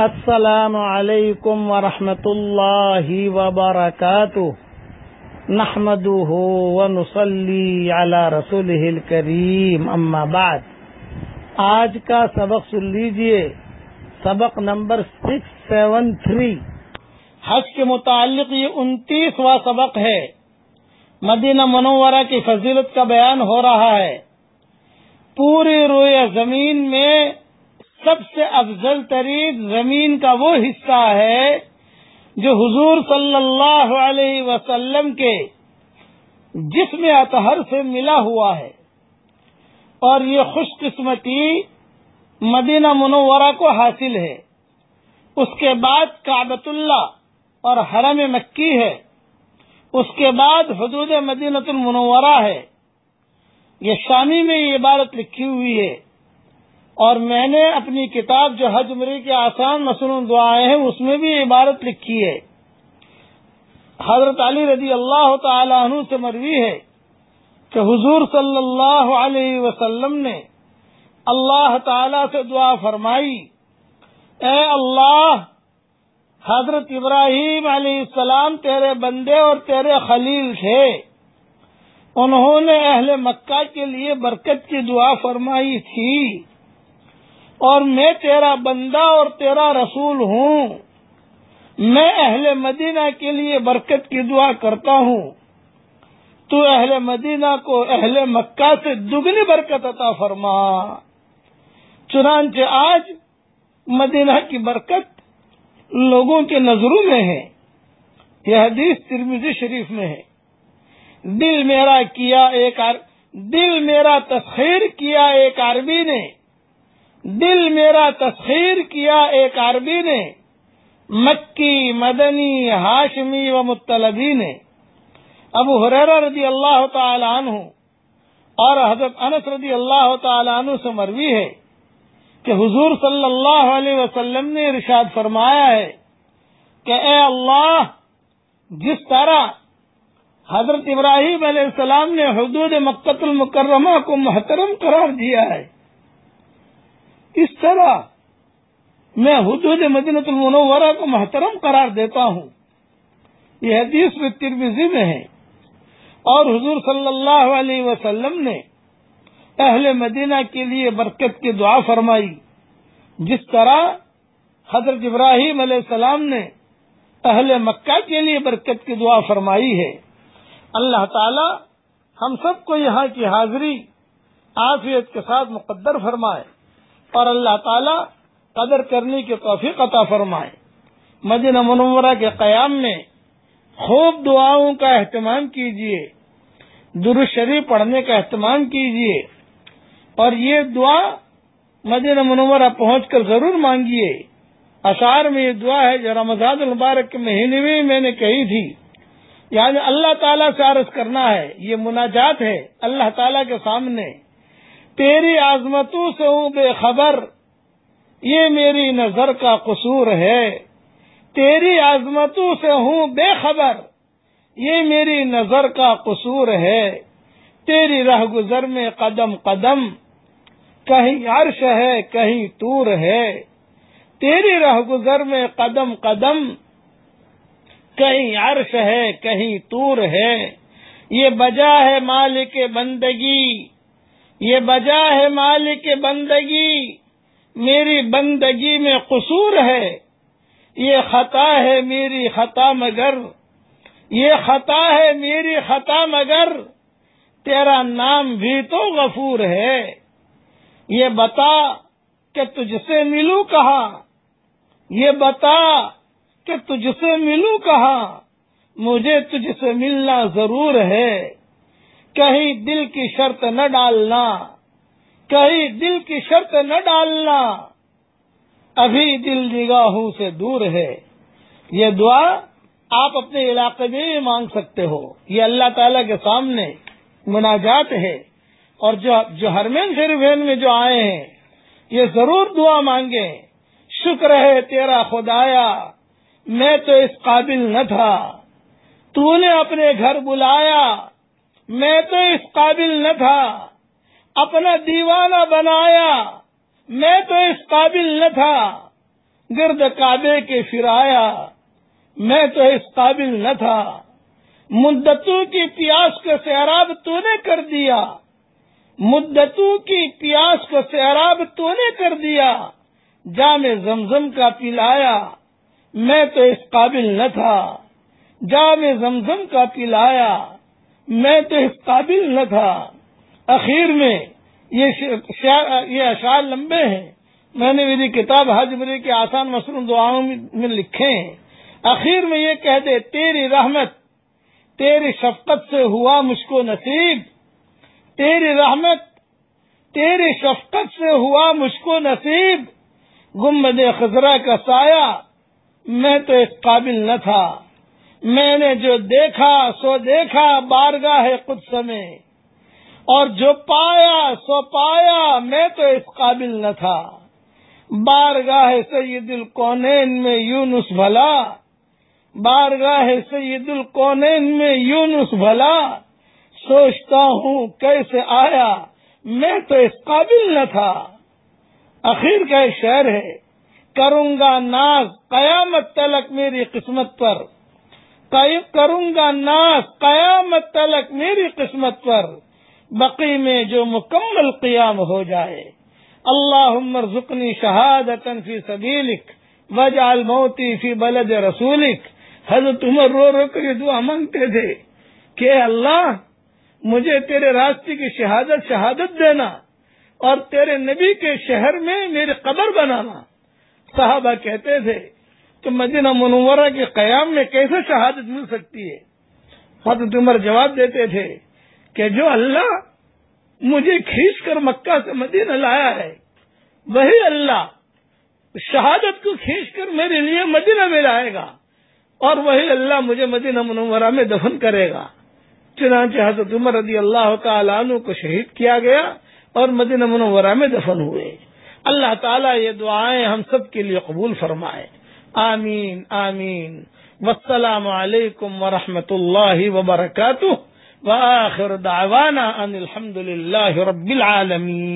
السلام علیکم ورحمۃ اللہ وبرکاتہ۔ نحمده ونصلي على رسوله الكريم اما بعد۔ آج کا سبق سن لیجیے۔ سبق نمبر سکس سیون تھری۔ حج کے متعلق یہ انتیسواں سبق ہے۔ مدینہ منورہ کی فضیلت کا بیان ہو رہا ہے۔ پوری روئے زمین میں سب سے افضل ترین زمین کا وہ حصہ ہے جو حضور صلی اللہ علیہ وسلم کے جسم اطہر سے ملا ہوا ہے۔ اور یہ خوش قسمتی مدینہ منورہ کو حاصل ہے۔ اس کے بعد کابت اللہ اور حرم مکی ہے۔ اس کے بعد حدود مدینہ المنورہ ہے۔ یہ شامی میں یہ عبارت لکھی ہوئی ہے۔ اور میں نے اپنی کتاب جو حج مری کے آسان مصنوع دعائیں ہیں، اس میں بھی عبارت لکھی ہے۔ حضرت علی رضی اللہ تعالی عنہ سے مروی ہے کہ حضور صلی اللہ علیہ وسلم نے اللہ تعالی سے دعا فرمائی، اے اللہ، حضرت ابراہیم علیہ السلام تیرے بندے اور تیرے خلیل تھے۔ انہوں نے اہل مکہ کے لیے برکت کی دعا فرمائی تھی۔ اور میں تیرا بندہ اور تیرا رسول ہوں۔ میں اہل مدینہ کے لیے برکت کی دعا کرتا ہوں۔ تو اہل مدینہ کو اہل مکہ سے دگنی برکت عطا فرما۔ چنانچہ آج مدینہ کی برکت لوگوں کے نظروں میں ہے۔ یہ حدیث ترمیزی شریف میں ہے۔ دل میرا کیا ایک دل میرا تسخیر کیا ایک عربی نے۔ دل میرا تسخیر کیا ایک عربی نے، مکی، مدنی، ہاشمی و مطلبی نے۔ ابو حریرہ رضی اللہ تعالی عنہ اور حضرت انس رضی اللہ تعالی عنہ سے مروی ہے کہ حضور صلی اللہ علیہ وسلم نے ارشاد فرمایا ہے کہ اے اللہ، جس طرح حضرت ابراہیم علیہ السلام نے حدود مکت المکرمہ کو محترم قرار دیا ہے اس طرح میں حدود مدینت المنورہ کو محترم قرار دیتا ہوں۔ یہ حدیث میں ترمیزی میں ہے۔ اور حضور صلی اللہ علیہ وسلم نے اہل مدینہ کے لیے برکت کی دعا فرمائی، جس طرح حضرت ابراہیم علیہ السلام نے اہل مکہ کے لیے برکت کی دعا فرمائی ہے۔ اللہ تعالی ہم سب کو یہاں کی حاضری آفیت کے ساتھ مقدر فرمائے۔ اور اللہ تعالی قدر کرنے کی توفیق عطا فرمائے۔ مدینہ منورہ کے قیام میں خوب دعاؤں کا اہتمام کیجیے شریف پڑھنے کا اہتمام کیجیے اور یہ دعا مدینہ منورہ پہنچ کر ضرور مانگیے اشار میں یہ دعا ہے جو رمضان المبارک کے مہینے میں میں نے کہی تھی۔ یعنی اللہ تعالیٰ سے عرض کرنا ہے، یہ مناجات ہے اللہ تعالیٰ کے سامنے۔ تیری عظمتوں سے ہوں بے خبر، یہ میری نظر کا قصور ہے۔ تیری عظمتوں سے ہوں بے خبر، یہ میری نظر کا قصور ہے۔ تیری رہ گزر میں قدم قدم، کہیں عرش ہے، کہیں تور ہے۔ تیری رہ گزر میں قدم قدم، کہیں عرش ہے، کہیں تور ہے۔ یہ بجا ہے مالک بندگی۔ یہ بجا ہے مالک بندگی، میری بندگی میں قصور ہے۔ یہ خطا ہے میری خطا مگر۔ یہ خطا ہے میری خطا مگر۔ تیرا نام بھی تو غفور ہے۔ یہ بتا کہ تجھ سے ملوں کہاں؟ یہ بتا کہ تجھ سے ملوں کہاں؟ مجھے تجھ سے ملنا ضرور ہے۔ کہیں دل کی شرط نہ ڈالنا، کہیں دل کی شرط نہ ڈالنا۔ ابھی دل نگاہوں سے دور ہے۔ یہ دعا آپ اپنے علاقے میں بھی مانگ سکتے ہو۔ یہ اللہ تعالی کے سامنے مناجات ہے۔ اور جو جو ہرمین شریفین میں جو آئے ہیں، یہ ضرور دعا مانگے شکر ہے تیرا خدایا، میں تو اس قابل نہ تھا۔ تو نے اپنے گھر بلایا۔ میں تو اس قابل نہ تھا، اپنا دیوانہ بنایا، میں تو اس قابل نہ تھا، گرد کعبے کے پھرایا میں تو اس قابل نہ تھا، مدتوں کی پیاس کو سیراب تو نے کر دیا، مدتوں کی پیاس کو سیراب تو نے کر دیا جام زمزم کا پلایا، میں تو اس قابل نہ تھا جام زمزم کا پلایا۔ میں تو اس قابل نہ تھا۔ اخیر میں یہ اشعار لمبے ہیں۔ میں نے میری کتاب حج بری کے آسان مصروف دعاؤں میں لکھے ہیں۔ اخیر میں یہ کہہ دے، تیری رحمت، تیری شفقت سے ہوا مجھ کو نصیب۔ تیری رحمت، تیری شفقت سے ہوا مجھ کو نصیب۔ گمبد خزرہ کا سایہ، میں تو اس قابل نہ تھا۔ میں نے جو دیکھا سو دیکھا بارگاہ خود میں۔ اور جو پایا سو پایا، میں تو اس قابل نہ تھا۔ بارگاہ سید القونین میں یونس بھلا۔ بارگاہ سید القونین میں یونس بھلا۔ سوچتا ہوں کیسے آیا، میں تو اس قابل نہ تھا۔ اخیر کا ایک شعر ہے، کروں گا ناز، قیامت تلک میری قسمت پر۔ کروں گا ناز قیامت تلک میری قسمت پر۔ بقی میں جو مکمل قیام ہو جائے۔ اللہ عمر ذکنی شہادت فی سبیلک وجعل موتی فی بلد رسولک۔ حضرت عمر رو رو کر یہ دعا مانگتے تھے کہ اللہ، مجھے تیرے راستے کی شہادت شہادت دینا اور تیرے نبی کے شہر میں میری قبر بنانا۔ صحابہ کہتے تھے کہ مدینہ منورہ کے قیام میں کیسے شہادت مل سکتی ہے؟ حضرت عمر جواب دیتے تھے کہ جو اللہ مجھے کھینچ کر مکہ سے مدینہ لایا ہے، وہی اللہ شہادت کو کھینچ کر میرے لیے مدینہ میں لائے گا اور وہی اللہ مجھے مدینہ منورہ میں دفن کرے گا۔ چنانچہ حضرت عمر رضی اللہ تعالیٰ عنہ کو شہید کیا گیا اور مدینہ منورہ میں دفن ہوئے۔ اللہ تعالیٰ یہ دعائیں ہم سب کے لیے قبول فرمائے۔ آمین آمین. والسلام علیکم ورحمۃ اللہ وبرکاتہ. وآخر دعوانا ان الحمد للہ رب العالمین.